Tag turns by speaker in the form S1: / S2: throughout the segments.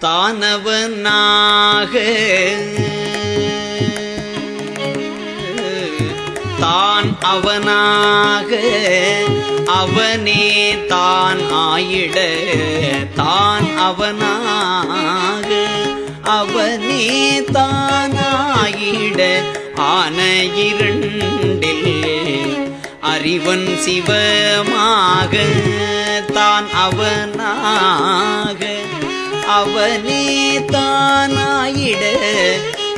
S1: தானவனாக. தான் அவனாக. அவனே தான் ஆயிட. தான் அவனாக. அவனே தானாயிட ஆன இரண்டில் அறிவன் சிவமாக. தான் அவனாக. அவனே தானாயிட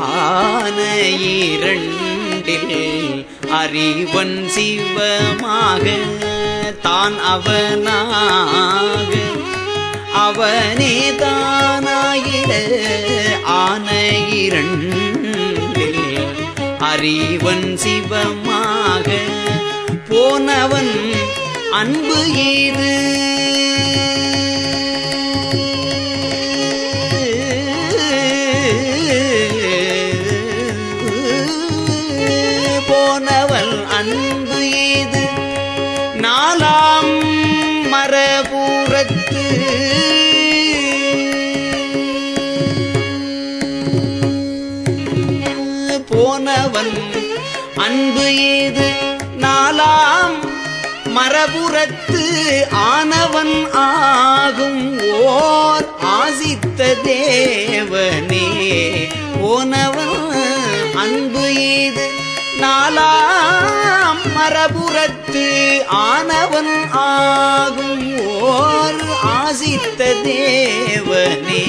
S1: ஆன இரண்டில் அறிவன் சிவமாக தான் அவனாக. அவனே தானாயிட ஆன இரண்டில் அறிவன் சிவமாக போனவன் அன்பு ஏறு பூரத்து. போனவன் அன்பு ஏது நாலாம் மரபுரத்து. ஆனவன் ஆகும் ஓர் ஆசித்த தேவனே. போனவன் அன்பு ஏது நாலாம் மரபுரத்து ஆனவன் ஆகும் ஓர் ஆசித்த தேவனே.